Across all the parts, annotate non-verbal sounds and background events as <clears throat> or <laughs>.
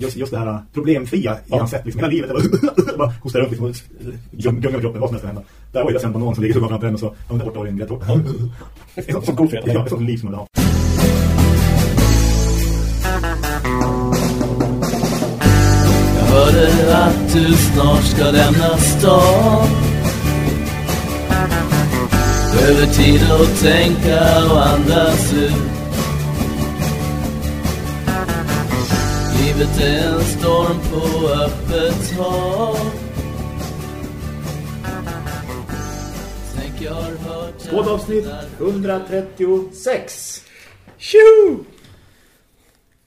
just, just det här problemfria i hans sätt liksom, hela livet. Jag <laughs> bara hostar runt liksom, och gungar med kroppen, vad som helst kan hända. Där var ju sen på någon som ligger så framför en och så, ja men där borta var det en grätt. En sån god fredag, ja, ett sånt liv som man vill ha. Jag hörde att du snart ska lämna stan Behöver tid att tänka och andas ut Livet är en storm på öppet hav Poddavsnitt 136. Tjo!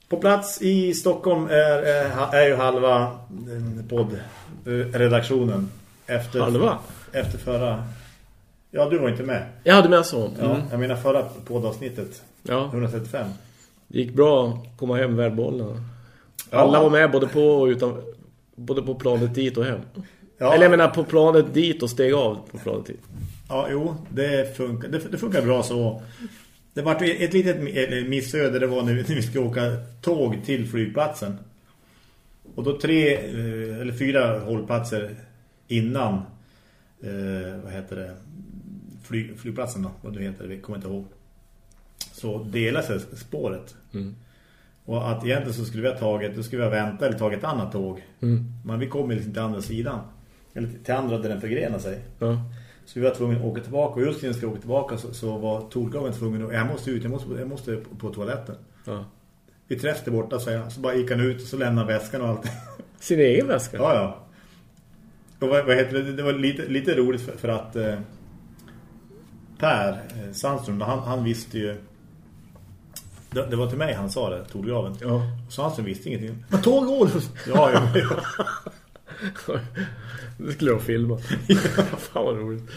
På plats i Stockholm är, är, är ju halva eh, poddredaktionen. Efter, Halva? Efter förra... Ja, du var inte med. Jag hade med så. Ja, Mm. Jag menar förra poddavsnittet. Ja, 135. det gick bra att komma hem världbollen. Alla var med både på och utan både på planet dit och hem. Ja. Eller jag menar på planet dit och steg av på planet dit. Ja, jo, det funkar, det, det funkar bra så. Det var ett litet mi- missöde det var när vi, när vi skulle åka tåg till flygplatsen. Och då tre eh, eller fyra hållplatser innan eh, vad heter det flyg, flygplatsen då, vad det heter, vi kommer inte ihåg. Så delar sig spåret. Mm. Och att egentligen så skulle vi ha tagit, då skulle vi ha väntat eller tagit ett annat tåg. Mm. Men vi kom liksom till andra sidan. Eller till andra där den förgrenar sig. Ja. Så vi var tvungna att åka tillbaka. Och just när vi ska åka tillbaka så, så var tolgaven tvungen att... Jag måste ut, jag måste, jag måste på, på toaletten. ja. Vi träffade borta så, jag, så bara gick han ut och så lämnade väskan och allt. <laughs> Sin egen väska? ja, ja. Och vad, vad heter det? Det var lite, lite roligt för, för att eh, Per eh, Sandström, han, han visste ju... Det, det var till mig han sa det, tolgaven. Ja. Och Sandström visste ingenting. Men tåg går! ja, ja, <laughs> ja. det skulle jag filma. <laughs> Fan vad roligt.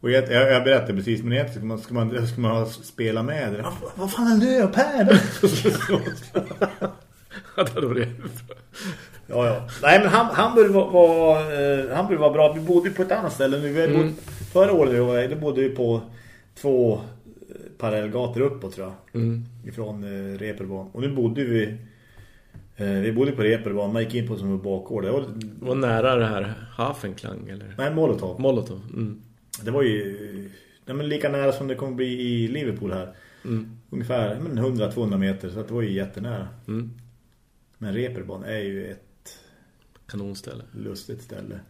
Och jag, jag, jag berättade precis, men egentligen ska man, ska man, ska man spela med det. Vad, vad fan är det? Per? <laughs> Ja, det var det. Ja, ja. Nej, men han, Hamburg var, var, eh, Hamburg var bra. Vi bodde ju på ett annat ställe nu. Vi mm. bodde, förra året var, där bodde vi på två parallellgator uppåt tror jag. Mm. Ifrån eh, Reeperbahn. Och nu bodde vi eh, vi bodde på Reeperbahn. Man gick in på som en bakgård. Det var, Det var nära det här Hafenklang eller nej, Molotov. Molotov. Mm. Det var ju nej, men lika nära som det kommer bli i Liverpool här. Mm. Ungefär men 100-200 meter. Så det var ju jättenära. Mm. Men Reeperbahn är ju ett Kanonställe. lustigt ställe.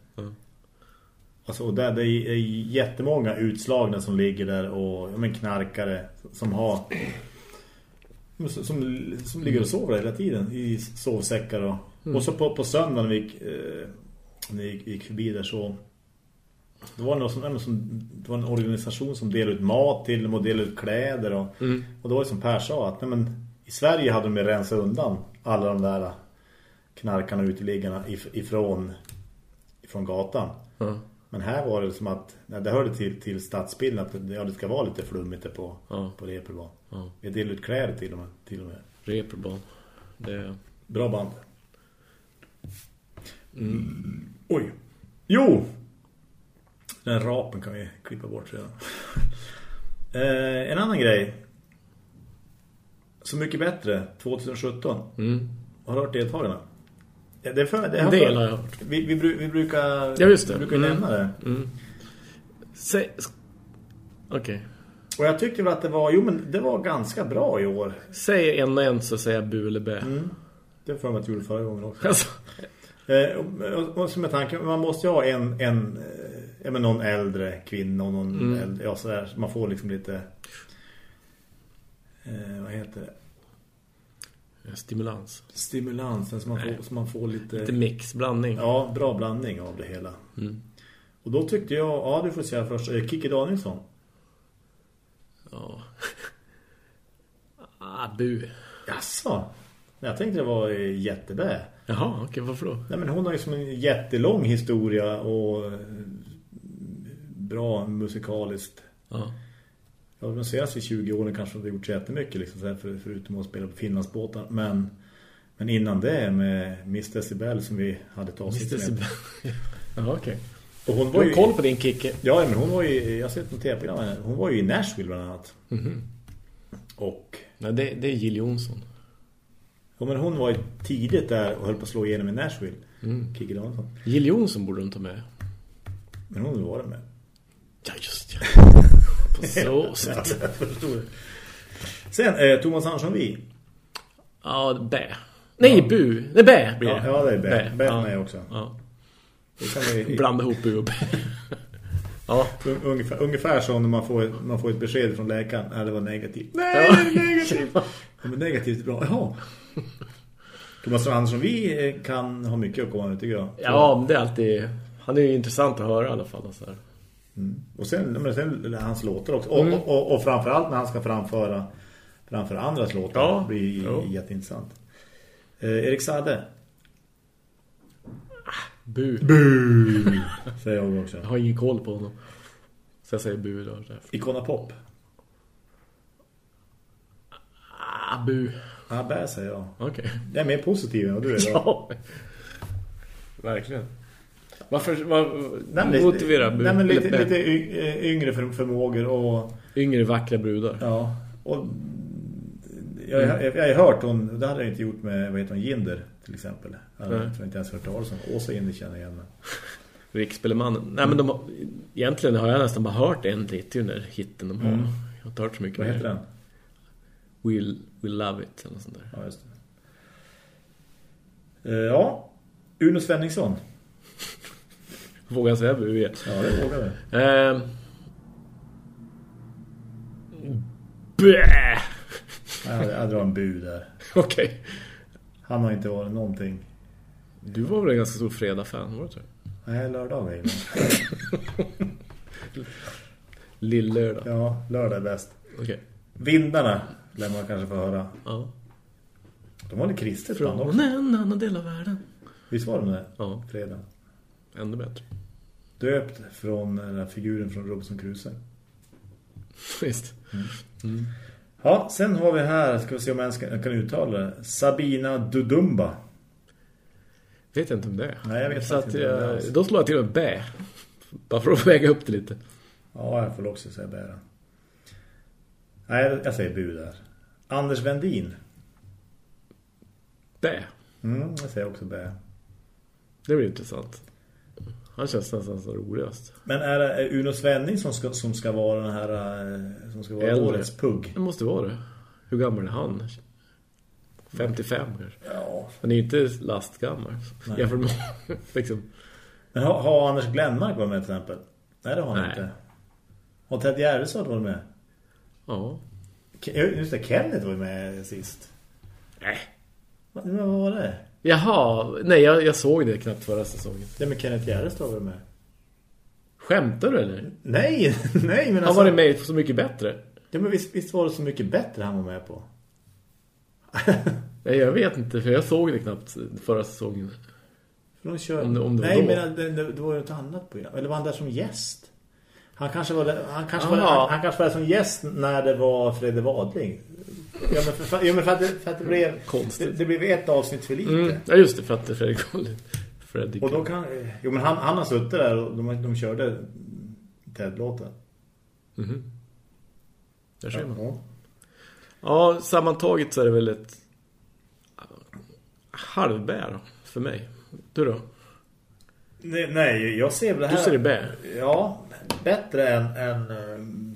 Alltså, och där, det är jättemånga utslagna som ligger där och men knarkare som har som, som, ligger och sover hela tiden i sovsäckar och, och så på, på söndagen vi gick, eh, när vi gick, förbi där så det var, någon som, som, det var en organisation som delade ut mat till dem och delade ut kläder och, Mm. och det var ju som Per sa att nej, men, i Sverige hade de ju rensat undan alla de där knarkarna och uteliggarna if, ifrån, ifrån gatan. Ja. Men här var det som att nej, det hörde till, till stadsbilden att det, ja, det ska vara lite flummigt på, Ja. på Reeperbahn. Ja. Vi delade ut kläder till och med. Till och med. Reeperbahn. Det. Bra band. Mm. Oj. Jo! Den rapen kan vi klippa bort redan. <laughs> eh, en annan grej. Så mycket bättre 2017. Mm. Har du hört deltagarna? Ja, det för, det En del har jag hört. Vi, vi, vi brukar, Ja, just det. vi brukar Mm. nämna det. Mm. Okej. Och jag tyckte väl att det var, jo men det var ganska bra i år. Säg en och en så säger jag bu eller bä. Mm. Det får jag att jag gjorde förra gången också. Alltså, Eh, och, och, som med tanke, man måste ju ha en, en eh, men någon äldre kvinna och någon Mm. äldre, ja sådär, så man får liksom lite eh, vad heter det? Stimulans. Stimulans, så man får, så man får lite, Lite mix, blandning. ja, bra blandning av det hela. Mm. Och då tyckte jag, ja du får säga först, eh, Kiki Danielsson. Ja. <laughs> Ah, bu. Jaså? Jag tänkte det var eh, jättebä. Jaha, okej, varför då? Nej men hon har ju som en jättelång historia och eh, bra musikaliskt. Ja. Ja, de senaste 20 åren kanske har gjort så jättemycket liksom, så här, för, förutom att spela på Finlandsbåtar. Men, men innan det med Miss Decibel som vi hade ett avsnitt Mr. med. Jaha, okej. Och hon Du var har ju, koll på din Kicke. Ja, men hon var ju, jag har sett något tv-program. Hon var ju i Nashville bland annat. Mhm. Och, Nej, det, det är Jill Johnson. Ja, men hon var ju tidigt där och höll på att slå igenom i Nashville. Mm. Kikki Danielsson. Jill Johnson borde de ta med. Men hon var det med. Ja, just ja. <laughs> På så sätt. <laughs> Sen, eh, Thomas Andersson vi. Ja, bä. Nej, bu. Nej, bä blir Ja, det. ja, det är bä. Bä ja. med också. Ja. Vi, Blanda ihop bu och bä. <laughs> Ja. un, ungefär, ungefär som när man får, man får ett besked från läkaren. Nej, det var negativt. Nej, det är negativt. <laughs> Ja, men negativt är bra. Jaha. Thomas Andersson vi eh, kan ha mycket att komma med tycker jag. Ja, men det är alltid... Han är ju intressant att höra i alla fall. Så här. Mm. Och sen, men sen hans låtar också. Och, Mm. och, och, och framförallt när han ska framföra framför andras låtar. Ja. blir Jo. jätteintressant. Eh, Erik Sade. Bu. Bu! <laughs> Säger jag också. Jag har ingen koll på honom. Så jag säger bu då. därför. Ikona Pop. Ah, bu. Ja, bä säger jag. Okej. Jag är mer positiv än vad du är. då. Ja. Verkligen. Varför... Var, Nej, men, motivera nej, men lite, lite eh, yngre för, förmågor och Yngre vackra brudar. ja. Och jag, jag, jag, jag har hört hon, det hade jag inte gjort med vad heter hon, Jinder till exempel. Jag Nej. tror inte ens hört talas om. Åsa Jinder känner jag igen. men- <laughs> Riksspelemannen. Nej, men de har, egentligen har jag nästan bara hört en är ju den där hitten de har. Mm. Jag har inte hört så mycket Vad heter mer. den? We'll, we'll love it. Eller sånt där. Ja, just det. Eh, Ja, Uno Svenningsson. <laughs> Vågar jag säga igen? Ja, det vågar. Ehm. Bä! Jag, jag drar en bu där. <laughs> Okej. Han har inte varit någonting. Du var väl en ganska stor fredag-fan, var du inte? Nej, lördag är. <laughs> Lill-lördag. Ja, lördag är bäst. Okej. Vindarna lär man kanske få höra. Ja. De var lite kristet Från också. en annan del av världen. Visst var de det? Ja, Fredag. ännu bättre. Döpt från den här figuren från Robinson Crusoe. Visst. Ja, sen har vi här, ska vi se om jag kan, uttala det. Sabina Dudumba. Vet inte om det är. Nej, jag vet Så inte det jag, alls. Då slår jag till med bä. Bara för att väga upp det lite. Ja, jag får också säga bära. Nej, jag- jag säger bu där. Anders Vendin. Bä. Mm, jag säger också bä. Det blir intressant. Han känns nästan så roligast. Men är det Uno Svenning som ska, som ska vara den här eh, som ska vara Äldre. årets pugg? Det måste vara det. Hur gammal är han? 55 kanske. Ja. Han är ju inte lastgammal. Nej. Jämfört med <laughs> liksom. Men har, har Anders Glenmark varit med till exempel? Nej, det har han Nej. inte. Har Ted Gärdestad varit med? Ja. Just det, Kenneth var med sist. Nej. Vad, vad var det? Jaha, nej jag, jag såg det knappt förra säsongen. Det med Kenneth Gärdestad var med. Skämtar du eller? Nej, <laughs> nej men Han alltså... var det med Så Mycket Bättre? Ja, men visst, visst var det så mycket bättre han var med på. <laughs> Nej, jag vet inte, för jag såg det knappt förra säsongen. För de kör... Om det- om det var Nej, då. men det, det, var ju ett annat program. Eller var han där som gäst? Han kanske var han kanske var, han, han kanske var som gäst när det var Fredde Wadling. Ja, men för, för, ja, men för, att, det, för att det blev... Konstigt. Det, det blev ett avsnitt för lite. Mm. Ja, just det, för att det är Fredrik Fredrik. Och då kan... Jo, men han, han har suttit där och de, de körde Ted-låten. Mhm. Där ser man. Ja. Ja, sammantaget så är det väl ett halvbär för mig. Du då? Nej, nej, jag ser väl det här... Du ser det bä? Ja, bättre än, än, ehm,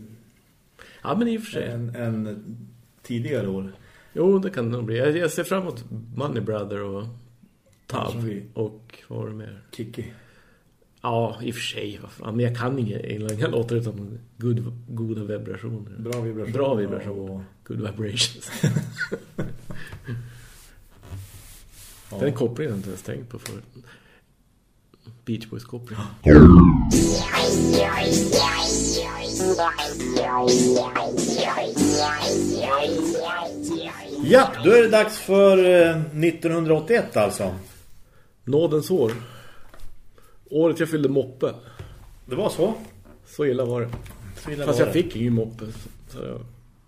Ja, men i och för sig. än, än tidigare år. Jo, det kan det nog bli. Jag, jag ser fram emot Money Brother och vi- Och vad var det mer? Kiki. Ja, i och för sig. Vad fan. Men jag kan inga, inga låtar utan good, goda vibrationer. Bra vibration. Bra vibration. Och, Good vibrations. <laughs> Den kopplingen har jag inte ens tänkt på förut. Beach Boys koppling. Ja, då är det dags för eh, 1981 alltså. Nådens år. Året jag fyllde moppe. Det var så. Så illa var det. så illa Fast var jag det. fick ingen moppe. Så jag,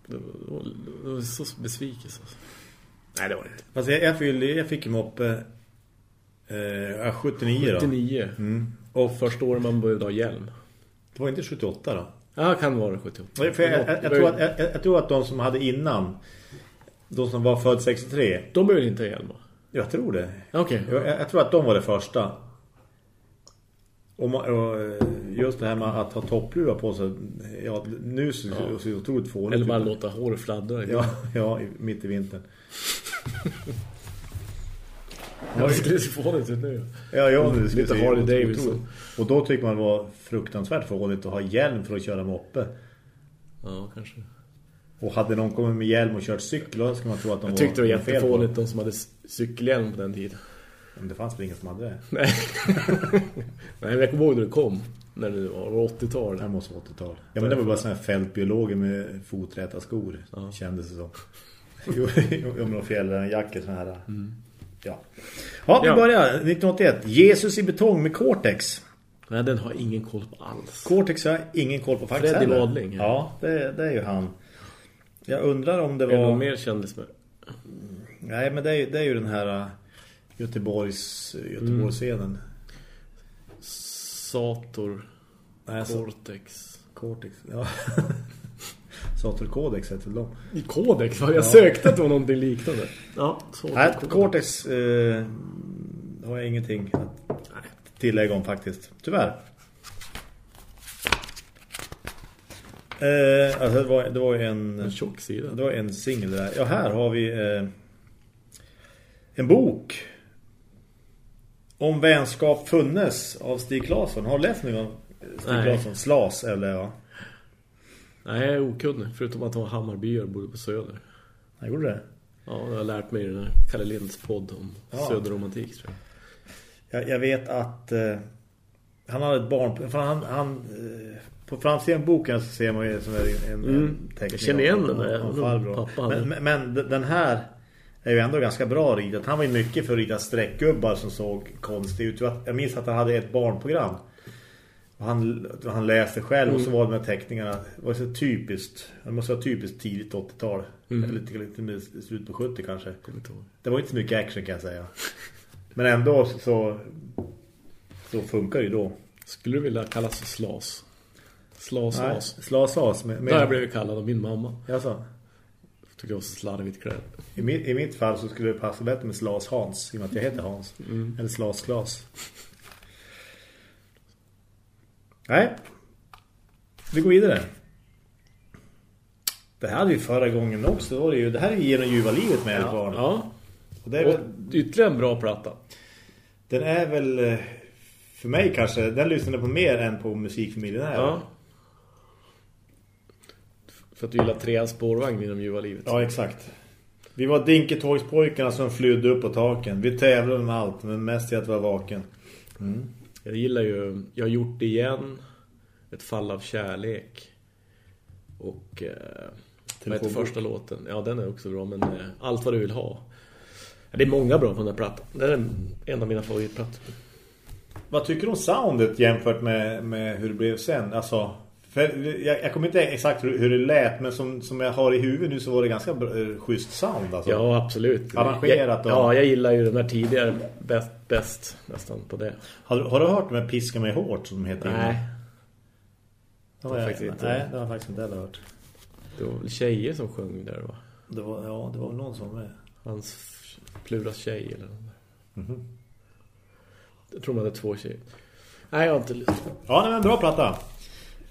det, var, det var så besvikelse. Alltså. Nej, det var det inte. Fast jag, jag, fyllde, jag fick ju moppe eh, 79 då. 79. Mm. Och första året man började ha hjälm. Det var inte 78 då. Ja, kan vara 78. För jag, jag, jag, tror att, jag, tror att de som hade innan De som var född 63. De behöver inte ha hjälm? Jag tror det. Okej. Jag, jag tror att de var det första. Och, eh, just det här med att ha toppluva på sig. Ja, nu ser det så otroligt fånigt Eller bara ut. låta håret fladdra. Ja, ja, mitt i vintern. <laughs> Ja, det skulle se fånigt ut nu. Ja, ja, det skulle Lite Harley Davidson. Och då tycker man det var fruktansvärt fånigt att ha hjälm för att köra moppe. Ja, kanske. Och hade någon kommit med hjälm och kört cykel då ska man tro att de Jag tyckte det var jättefånigt de som hade cykelhjälm på den tiden. Men det fanns väl ingen som hade det. <laughs> Nej. Nej, men jag kommer ihåg när det kom. När det var 80-tal. Det här måste vara 80-tal. Ja, men det var bara sådana här fältbiologer med foträta skor. Kändes det som. <laughs> Jo, men de fjällrävenjackor sådana här. Ja. ja, vi Ja. börjar. 1981. Jesus i betong med Cortex. Nej, den har ingen koll på alls. Cortex har ingen koll på faktiskt Freddy heller. Wadling, ja. Ja, det, det är ju han. Jag undrar om det Är det var... någon mer kändis med? Nej, men det är, ju- det är ju den här uh, Göteborgs, Göteborgsscenen. Sator. Nej, Cortex. Cortex. Ja. <laughs> Sator Codex heter de. I Codex? Jag sökte att det var någonting liknande. Ja, Nej, Codex. Cortex eh, har jag ingenting att tillägga om faktiskt. Tyvärr. Eh, alltså det var, det var en... En tjock sida. Det var en singel där. Ja, här har vi eh, en bok om vänskap funnes av Stig Claesson. Har du läst någon? Stig. Claesson? Slas, eller ja. Nej, jag är okunnig. Förutom att han var Hammarbyare och bodde på Söder. Jag gjorde det. Ja, jag har lärt mig i den här Kalle Linds podd om Ja. Söderromantik tror jag. Jag, jag vet att eh, han hade ett barn... För han, han, eh, på framsidan boken så ser man ju som en, en, Mm. en teckning Jag känner igen den där. Men, men, den här är ju ändå ganska bra ritat. Han var ju mycket för att rita streckgubbar som såg konstigt ut. Jag minns att han hade ett barnprogram. Han, han läste själv och så Mm. var de här teckningarna det var så typiskt. Det måste vara typiskt tidigt 80-tal. Mm. Eller lite, lite mer slut på 70 kanske. Det var inte så mycket action kan jag säga. Men ändå så, så funkar det ju då. Skulle du vilja kallas för slas? Slas, Nej, slas. Slas, slas. Med, med, har jag blivit kallad av min mamma. Jaså? Tycker jag var så slarvigt klädd. I, mitt, I mitt fall så skulle det passa bättre med Slas Hans. I och med att jag heter Hans. Eller Slas Klas. Nej. Vi går vidare. Det här hade vi förra gången också. Det, var det, ju, det här är genom ljuva livet med ja. barn. Ja. Och det är Och väl, ytterligare en bra platta. den är väl eh, för mig kanske, den lyssnade på mer än på musikfamiljen här. Ja. För att du gillar treans spårvagn inom ljuva livet. Ja, exakt. Vi var Dinketågspojkarna som flydde upp på taken. Vi tävlade med allt, men mest i att vara vaken. Jag gillar ju Jag har gjort det igen Ett fall av kärlek Och eh, Vad heter första låten? Ja, den är också bra Men eh, Allt vad du vill ha Det är många bra på den här plattan Det är en av mina favoritplattor Vad tycker du om soundet jämfört med, med hur det blev sen? Alltså, för jag, jag kommer inte exakt hur, hur det lät, men som, som jag har i huvudet nu så var det ganska eh, schysst sound. Alltså. Ja, absolut Arrangerat jag, Ja, jag gillar ju den här tidigare Bäst, bäst nästan på det Har, du- har du hört med Piska mig hårt som de heter? Nej, det har var jag faktiskt inte. Nej, det har jag faktiskt inte heller hört. det var väl tjejer som sjöng där va? Det var, ja, det var någon som var med. Hans Pluras tjej eller något där. Mhm. Jag tror man hade två tjejer Nej, jag har inte lyssnat Ja, det var en bra platta.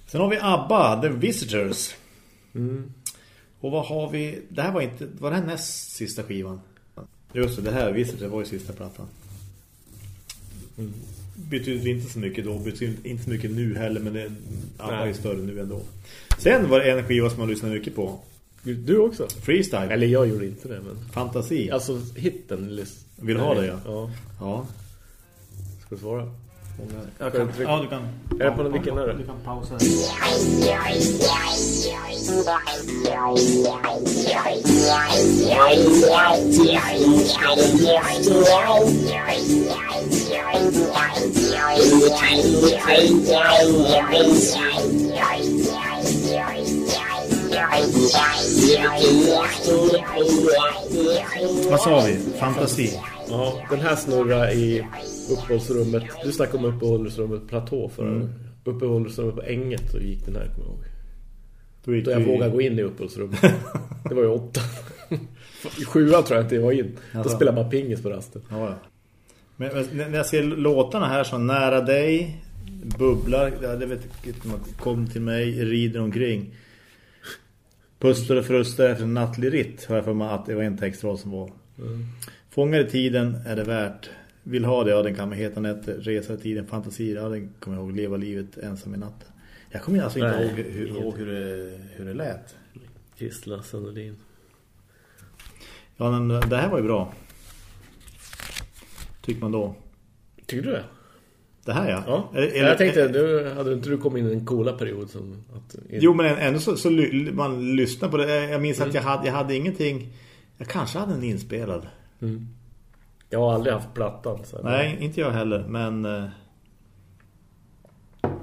Sen har vi ABBA, The Visitors. Mm. Och vad har vi... Det här var inte... Var det här näst sista skivan? Just det, det här Visitors var ju sista plattan. Mm. Betyder inte så mycket då. Betyder inte så mycket nu heller. Men det, ABBA är större nu ändå. Sen var det en skiva som man lyssnade mycket på. Du också? Freestyle. Eller jag gjorde inte det, men... Fantasi. Alltså, hitten... Vill ha det, ja? Ja. Ja. Ska du svara? Jag kan- ja, du kan... Är det på den vilken är det? Du kan pausa. Vad sa vi? Fantasi. Ja, den här snurrar i uppehållsrummet. Du snackade om uppehållsrummet platå för mm. Uppehållsrummet på änget och gick den här, kommer jag ihåg. Då gick Då jag vågade gå in i uppehållsrummet. Det var ju åtta. I sjuan tror jag inte jag var in. Då Alltså. spelade man pingis på rasten. Ja. Men, men när jag ser låtarna här så nära dig, bubblar, ja, det vet jag inte, kom till mig, rider omkring. Pusslar och frustar efter en nattlig ritt har jag för mig att det var en textrad som var. Fångar i tiden är det värt. Vill ha det, ja den kan man heta nätter. Resa i tiden, fantasier, ja den kommer jag ihåg. Leva livet ensam i natten. Jag kommer alltså inte Nej, ihåg, hur, ihåg hur, det, hur det lät. Kristla Sandolin. Ja men det här var ju bra. Tycker man då. Tycker du det? Det här ja. Ja. Är- är- jag tänkte, du, hade inte du kommit in i en coola period som att... Jo, men ändå så, så man lyssnar på det. Jag minns att jag hade, jag hade ingenting... Jag kanske hade en inspelad. Mm. Jag har aldrig haft plattan. Så Nej, inte jag heller. Men... Eh,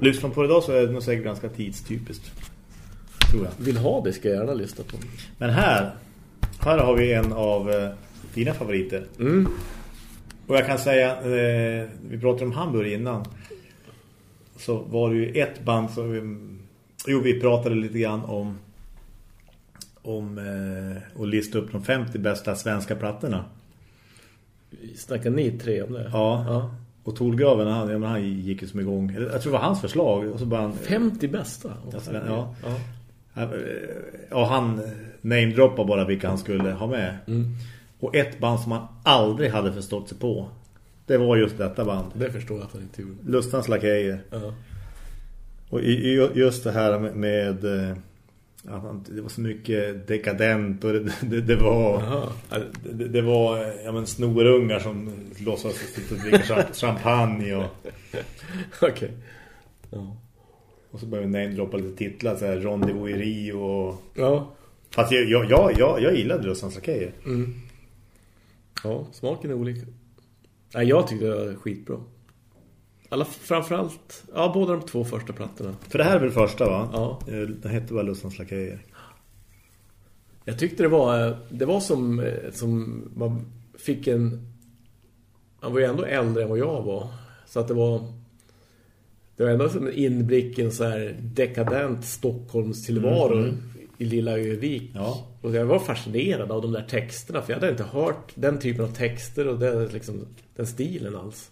lyssnar på det idag så är det nog säkert ganska tidstypiskt. Tror jag. Vill ha det ska jag gärna lyssna på. Men här... Här har vi en av eh, dina favoriter. Mm. Och jag kan säga... Eh, vi pratade om Hamburg innan. Så var det ju ett band som... Vi, jo, vi pratade lite grann om... Om... Eh, lista upp de 50 bästa svenska plattorna. Snackar ni tre om det? Ja. ja. Och Tolgraven, han, ja, men han gick ju som igång. Jag tror det var hans förslag. Och så bara han, 50 bästa? Ja, Sven- ja. ja. eh, ja, han namedroppade bara vilka han skulle ha med. Mm. Och ett band som han aldrig hade förstått sig på. Det var just detta band. Det förstår jag att han inte gjorde. Lustans lakejer. Ja. Och just det här med... med eh, han- det var så mycket dekadent och det, det, det var... Det, det var ja, men snorungar som låtsas sitta och dricka champ- champagne och... <laughs> Okej. Ja. Och så började vi namedroppa lite titlar så här Rendezvous i Rio och... Ja. Fast jag, jag, jag, jag, jag gillade Lustans lakejer. Mm. Ja, smaken är olika. Nej, jag tyckte det var skitbra. Alla, framförallt, ja, båda de två första plattorna. För det här är väl första va? Ja. Eh, Den hette väl Lustans lakejer. Jag tyckte det var, eh, det var som, eh, som man fick en... Han var ju ändå äldre än vad jag var. Så att det var... Det var ändå som en inblick i en så här dekadent Stockholms tillvaro i lilla Övik. Ja. Och jag var fascinerad av de där texterna för jag hade inte hört den typen av texter och den, liksom, den stilen alls.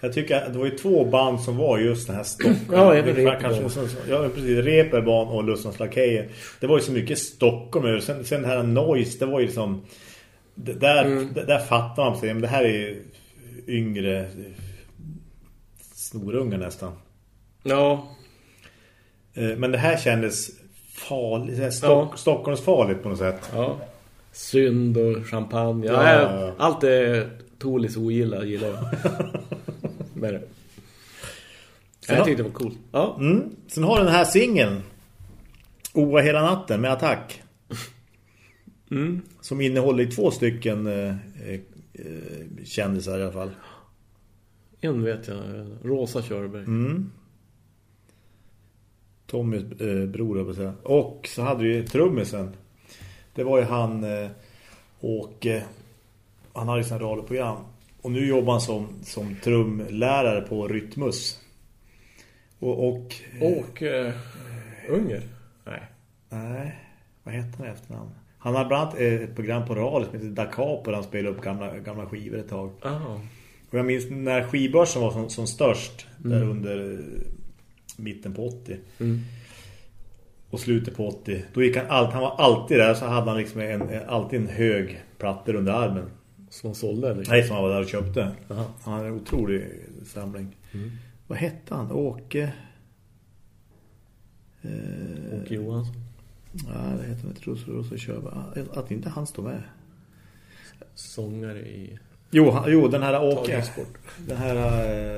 Jag tycker att det var ju två band som var just den här Stockholm. <clears throat> Ja, även Reeperbahn. ja, precis. Reeperbahn och Lustans lakejer. Det var ju så mycket Stockholm. Sen, sen det här Noise, det var ju liksom... Där, Mm. där, fattar man sig. Men det här är ju yngre snorungar nästan. Ja, Eh, Men det här kändes farligt. Stock, Ja. Stockholms farligt på något sätt. ja. Synd och champagne. Ja, ja. Allt det Tolis ogillar gillar jag. <laughs> Men det. Sen Jag tyckte det var coolt. Ja. Mm. Sen har den här singeln Oa hela natten med attack. Mm. Som innehåller två stycken eh, eh, kändisar i alla fall. En vet jag. Rosa Körberg. Mm. Tommys eh, bror, jag att säga. Och så hade vi trummisen. Det var ju han eh, och eh, han hade ju sina radioprogram. Och nu jobbar han som, som trumlärare på Rytmus. Och, och Och eh, Unger? Nej. Nej, vad heter han efternamn? Han har bland annat eh, ett program på radio som heter Da Capo där han spelar upp gamla, gamla skivor ett tag. Ah. Och jag minns när skivbörsen var som, som störst där under eh, mitten på 80 Mm. och slutet på 80. Då gick han allt, han var alltid där så hade han liksom en, alltid en hög plattor under armen. Som han sålde eller? Nej, som han var där och köpte. Aha. Han hade en otrolig samling. Vad hette han? Åke? Eh, Och Johansson. Ja, det heter han inte. Rosa, Körberg. Att inte han står med. Sångare i Jo, han, jo den här Åke. Den här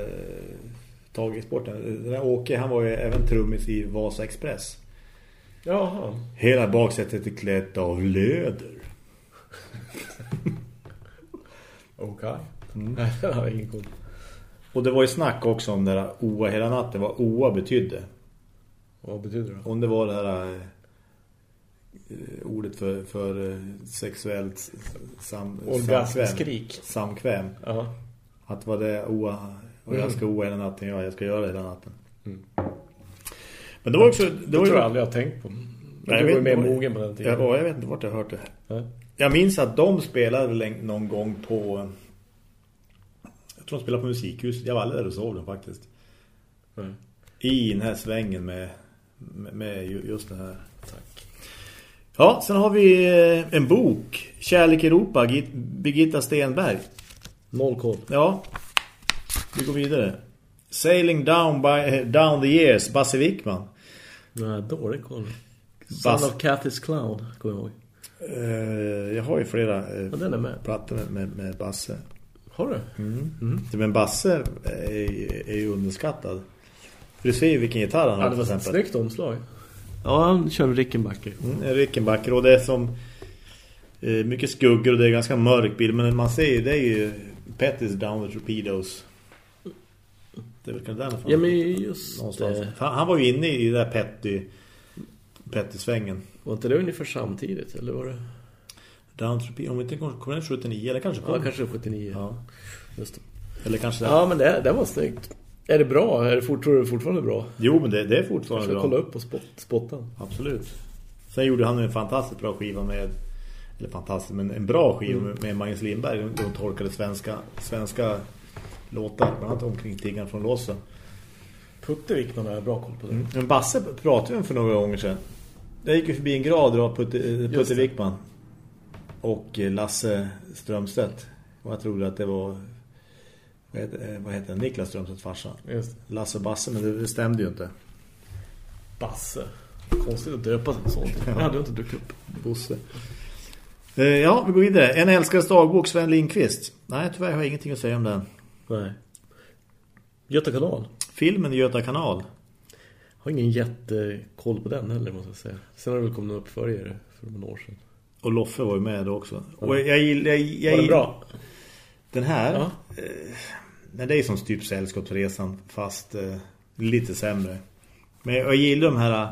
eh, Tagexporten. Den här Åke, han var ju även trummis i Vasa Express. Jaha. Hela baksätet är klätt av löder. <laughs> Okej. Nej, <laughs> det har jag ingen koll. Och det var ju snack också om det där OA hela natten. Vad OA betydde. Vad betyder det? Om det var det här eh, ordet för, för eh, sexuellt sam, samkväm. Samkväm. Ja. Att var det OA och jag ska OA hela natten. Ja, jag ska göra det hela natten. Mm. Men det var också... Det, Det var tror ju, jag aldrig jag har tänkt på. Nej, jag du var ju mer mogen på den tiden. och jag vet inte vart jag hört det. Ja. Jag minns att de spelade någon gång på... Jag tror de spelade på musikhuset. Jag var aldrig där och såg dem faktiskt. Mm. I den här svängen med, med, med ju- just det här. Tack. Ja, sen har vi eh, en bok. Kärlek i Europa, Git- Birgitta Stenberg. Noll koll. Ja, vi går vidare. Sailing down, by, eh, down the years, Basse Wickman. Nej, dålig koll. Son of Cathy's Cloud, kommer jag ihåg. Eh, jag har ju flera eh, Ja, den är med. plattor med, med, med Basse. Har du? Mm. Men Basse är, är ju underskattad. För du ser ju vilken gitarr han Ja, har det till var ett exempel. snyggt omslag. Ja, han kör Rickenbacker. Mm, en Rickenbacker och det är som eh, mycket skuggor och det är ganska mörk bild. Men man ser ju, det är ju Pettis Down the Torpedoes. Det är väl kanske den Ja, men just det. Han, han var ju inne i det där Petty Petty-svängen. Var inte det ungefär samtidigt? Eller var det? Torpedoes, om vi inte kommer den 79 eller kanske Ja, kom. kanske 79. Ja. Just det. Eller kanske Ja, men det, det var snyggt. Är det bra? Är det fort, tror du det är fortfarande bra? Jo, men det, det är Jag fortfarande ska bra. kolla upp på spot, spotten. Absolut. Sen gjorde han en fantastiskt bra skiva med eller fantastiskt, men en bra skiva Mm. med, Magnus Lindberg. De tolkade svenska, svenska låtar, bland annat omkring Tiggan från Låsen. Putte Wickman har jag bra koll på det. Men Basse pratade vi om för några gånger sedan. Jag gick ju förbi en grad av Putte, Putte. Wickman och eh, Lasse Strömstedt. Och jag trodde att det var vad heter, eh, vad heter? Niklas Strömstedt farsa. Just. Lasse Basse, men det, stämde ju inte. Basse. Konstigt att döpa sig sånt. <laughs> Jag hade inte druckit upp. Bosse. Eh, Ja, vi går vidare. En älskares dagbok, Sven Lindqvist. Nej, tyvärr har jag ingenting att säga om den. Nej. Göta kanal. Filmen Göta kanal. Har ingen jättekoll på den heller måste jag säga. Sen har det väl kommit en uppföljare för några år sedan. Och Loffe var ju med då också. Och jag gillar... Jag, jag, Var det bra? Den här... Ja. Eh, nej, det är som typ Sällskapsresan, fast eh, lite sämre. Men jag gillar de här... eh,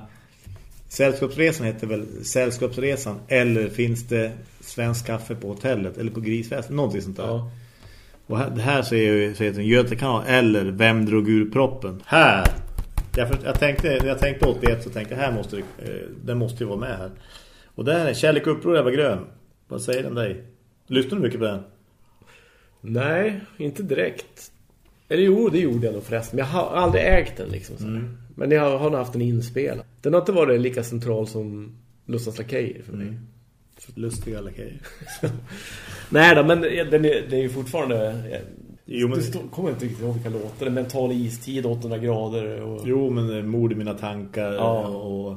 Sällskapsresan heter väl Sällskapsresan eller finns det svensk kaffe på hotellet eller på grisfest, någonting sånt där. Ja. Och här, det här säger ju så heter den Göta kanal eller Vem drog ur proppen? Här. Jag, för, jag tänkte när jag tänkte 81 så tänkte jag här måste det, eh, den måste ju vara med här. Och där är Kärlek uppror Eva Grön. Vad säger den dig? Lyssnar du mycket på den? Nej, inte direkt. Eller jo, det gjorde jag nog förresten. Men jag har aldrig ägt den liksom. Så. Mm. Men jag har nog haft den inspelad. Den har inte varit lika central som Lustans Lakejer för mig. Mm. Lustiga lakejer. <laughs> Nej då, men den är, den är ju fortfarande... Jo, men- Det kommer inte riktigt ihåg vilka låtar. Mental istid, 800 grader och... Jo, men eh, Mord i mina tankar Ja. och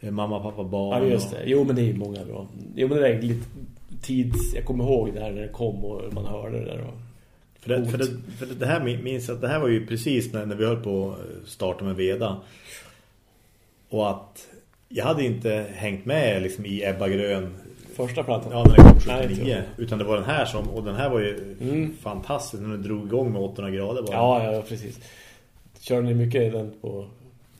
eh, Mamma, pappa, barn. Ja, just och- det. Jo, men det är ju många bra. Jo, men det är lite tids... Jag kommer ihåg det här när det kom och man hörde det där. Och... För det, för, det, för det, här min- minns att det här var ju precis när, när vi höll på att starta med Veda. Och att jag hade inte hängt med liksom i Ebba Grön Första plattan. ja, det kom Nej, 79. inte jag. utan det var den här som, och den här var ju Mm. fantastisk när den drog igång med 800 grader bara. Ja, ja, precis. Kör ni mycket den på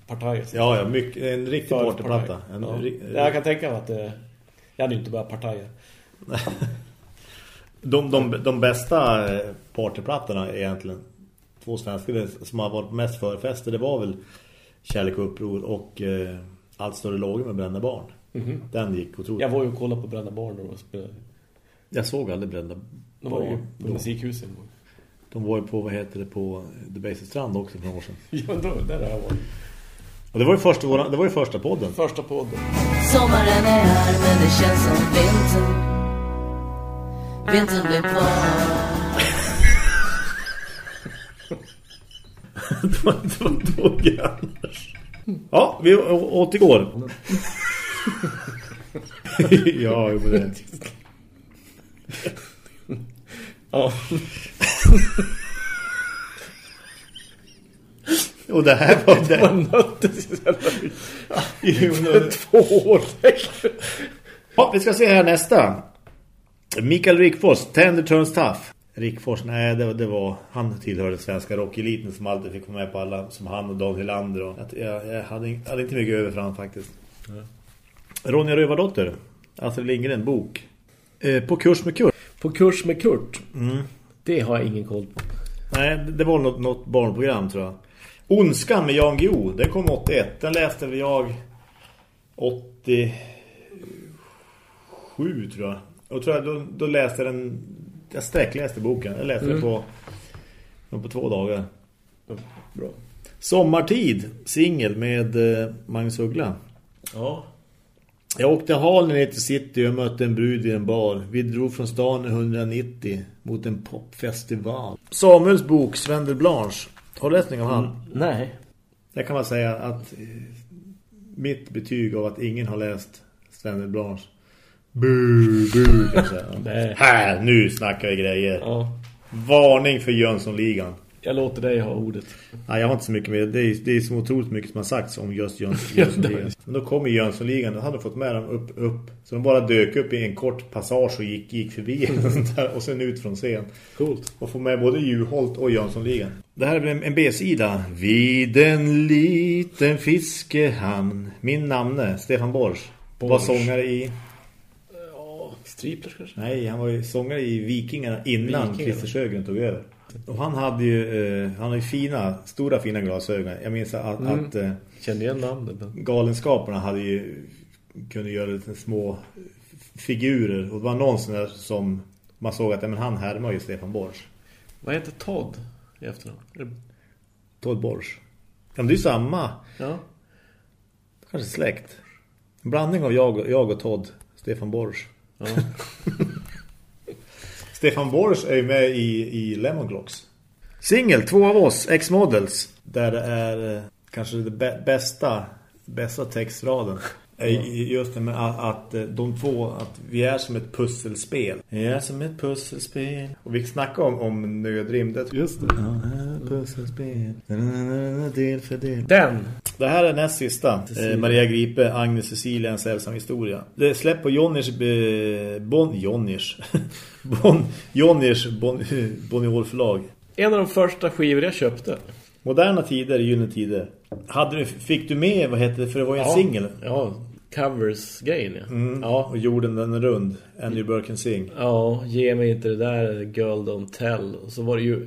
Partajet? ja, ja mycket, en riktig partyplatta. Ja. Jag kan tänka mig att det... Jag hade inte börjat Partajet. <laughs> de, de, de bästa eh, partyplattorna egentligen två svenskar som har varit mest förfester det var väl Kärlek och uppror och eh, Allt större lågor med brända barn. Den gick otroligt. Jag var ju och kollade på Brända Barn och spelade. Jag såg aldrig brända De var ju barn. på musikhuset. De var ju på, vad heter det, på The Basic Strand också för några år sedan. <laughs> Ja, då, där har jag varit. Och det var ju första, våran- det var ju första podden. Första podden. Sommaren är här men det känns som vintern Vintern blev kvar <laughs> det var det var. Ja, vi återgår. <laughs> ja, jo, det. Ja. Och det här var det. Man nöttes men- Två år. Ja, vi ska se här nästa. Mikael Rickfors, Tender Turns Tough. Rickfors, nej det, det var han tillhörde svenska rockeliten som alltid fick vara med på alla som han och Dan Hylander och att jag, jag hade, hade inte mycket över för han faktiskt. Ronja Rövardotter, Astrid Lindgren bok. Eh, på kurs med kurs. På kurs med Kurt. Mm. Det har jag ingen koll på. Nej, det- var något, något barnprogram tror jag. Ondskan med Jan Guillou, den kom 81. Den läste väl jag 87 tror jag. Och tror jag, då, då läste den... Jag sträckläste boken. Jag läste den på, på två dagar. Bra. Sommartid, singel med eh, Magnus Uggla. Ja. Jag åkte halen ner till city och mötte en brud vid en bar. Vi drog från stan 190 mot en popfestival. Samuels bok Svender Blanche. Har du läst den av han? Nej. Jag kan bara säga att eh, mitt betyg av att ingen har läst Svender Blanche. Bu, bu. <laughs> Här, nu snackar vi grejer. Ja. Varning för Jönssonligan. Jag låter dig ha ordet. Nej, jag har inte så mycket med det. är, det är så otroligt mycket som har sagts om just Jöns- <laughs> Jönssonligan. Men då kom Jönssonligan och hade fått med dem upp, upp. Så de bara dök upp i en kort passage och gick, gick förbi <laughs> och, sånt där, och sen ut från scen. Coolt. Och få med både Juholt och Jönssonligan. Det här är en, en B-sida. Vid en liten fiskehamn. Min namne, Stefan Borsch. Var Borsch. sångare i... Striplers kanske? Nej, han var ju sångare i Vikingarna innan Vikingarna. Christer Sjögren tog över. Och han hade ju, eh, han har ju fina, stora fina glasögon. Jag minns att, Mm. att eh, Kände igen namnet. Men... galenskaperna hade ju kunde göra lite små figurer. Och det var någon sån där som man såg att men han härmar ju Stefan Borsch. Vad heter Todd i efternamn? Todd Borsch. Ja, men det är ju samma. Ja. Kanske släkt. En blandning av jag, jag och Todd. Stefan Borsch. Ja. <laughs> Stefan Borsch är ju med i, i Lemonglocks. Singel, två av oss, X-Models. Där det är eh, kanske det bä- bästa, bästa textraden. Just det med att, att eh, de två, att vi är som ett pusselspel. Vi är som ett pusselspel. Och vi snackar om, om nödrim. Det Just det. Ja, pusselspel. Del för del. Den. Det här är näst sista. Eh, Maria Gripe, Agnes Cecilia, en sällsam historia. Det släpp på Jonniers... Eh, bon, Jonniers. <laughs> bon, Jonniers bon, <laughs> Bonnier förlag. En av de första skivor jag köpte. Moderna tider, gyllene tider. Hade du, fick du med, vad heter det, för det var ju en singel. Ja, covers-grejen. Ja. Mm. ja. Och jorden den är rund. Andrew Birkin Sing. Ja, ge mig inte det där Girl Don't Tell. Och så var det ju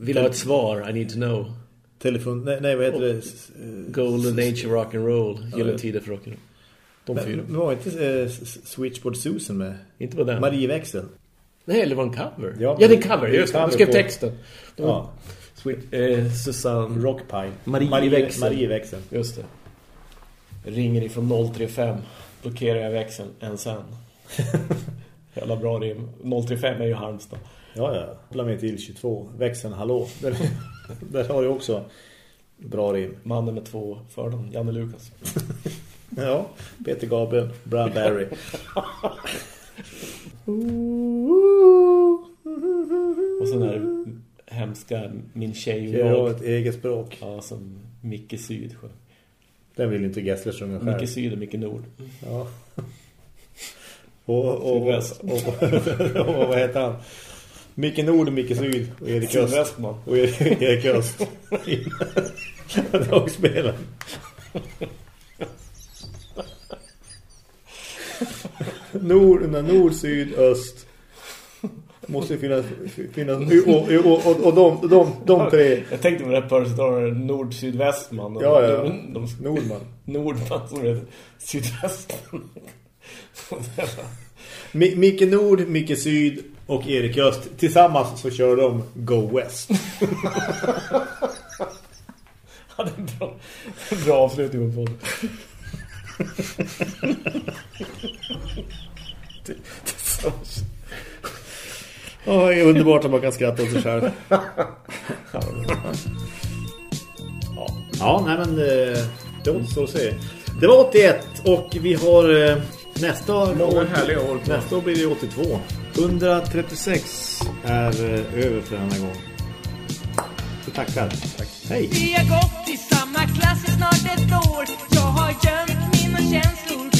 Vill ha ett svar, I need to know. Telefon... Nej, nej vad heter det? Golden Age Rock and Roll, Gyllene Ja. tider för rock'n'roll. De Men, fyra. men var inte eh, Switchboard Susan med? Inte på den. Marie Växel. Nej, eller var en cover? Ja, Ja, det är en cover, just det. Du skrev texten. Ja. Sweet, eh, Susanne. Rockpie. Marie Växel. Marie Växel. Just det. Ringer ifrån 035. Blockerar jag växeln en sen. <laughs> Jävla bra rim. 035 är ju Halmstad. Ja, ja. Till 22. Växeln, hallå. Där, <laughs> där har du också bra rim. Mannen med två förnamn. Janne Lukas. <laughs> Ja, Peter Gabriel, Brad Barry. Och sen är det hemska Min tjej och Jag har ett eget språk. Ja, som Micke Syd sjöng. Den vill inte Gessler sjunga själv. Micke Syd och Micke Nord. Ja. <laughs> Och, och, och, och, och, vad heter han? Micke Nord och Micke Syd och Erik Öst. Sydvästman. Och Erik Öst. <laughs> Dragspelen. Nord, nord, syd, öst. Måste finnas, finnas och, och, och, och de, de, de tre. Jag tänkte på det här du Nord Sydvästman och Ja, ja. De, de, Nordman. Nordman som heter Sydvästman. Mi- Micke Nord, Micke Syd och Erik Öst. Tillsammans så kör de Go West. <laughs> Ja, det är en bra, en bra avslutning på podden. Det- det är så- Ja, det är underbart att man kan skratta åt sig själv. Ja, nej men eh, det var så att säga. Det var 81 och vi har eh, nästa Många år, härliga år nästa år blir det 82. 136 är eh, över för denna gång. Vi tackar. Tack. Hej. Vi har gått i samma klass i snart ett år Jag har gömt mina känslor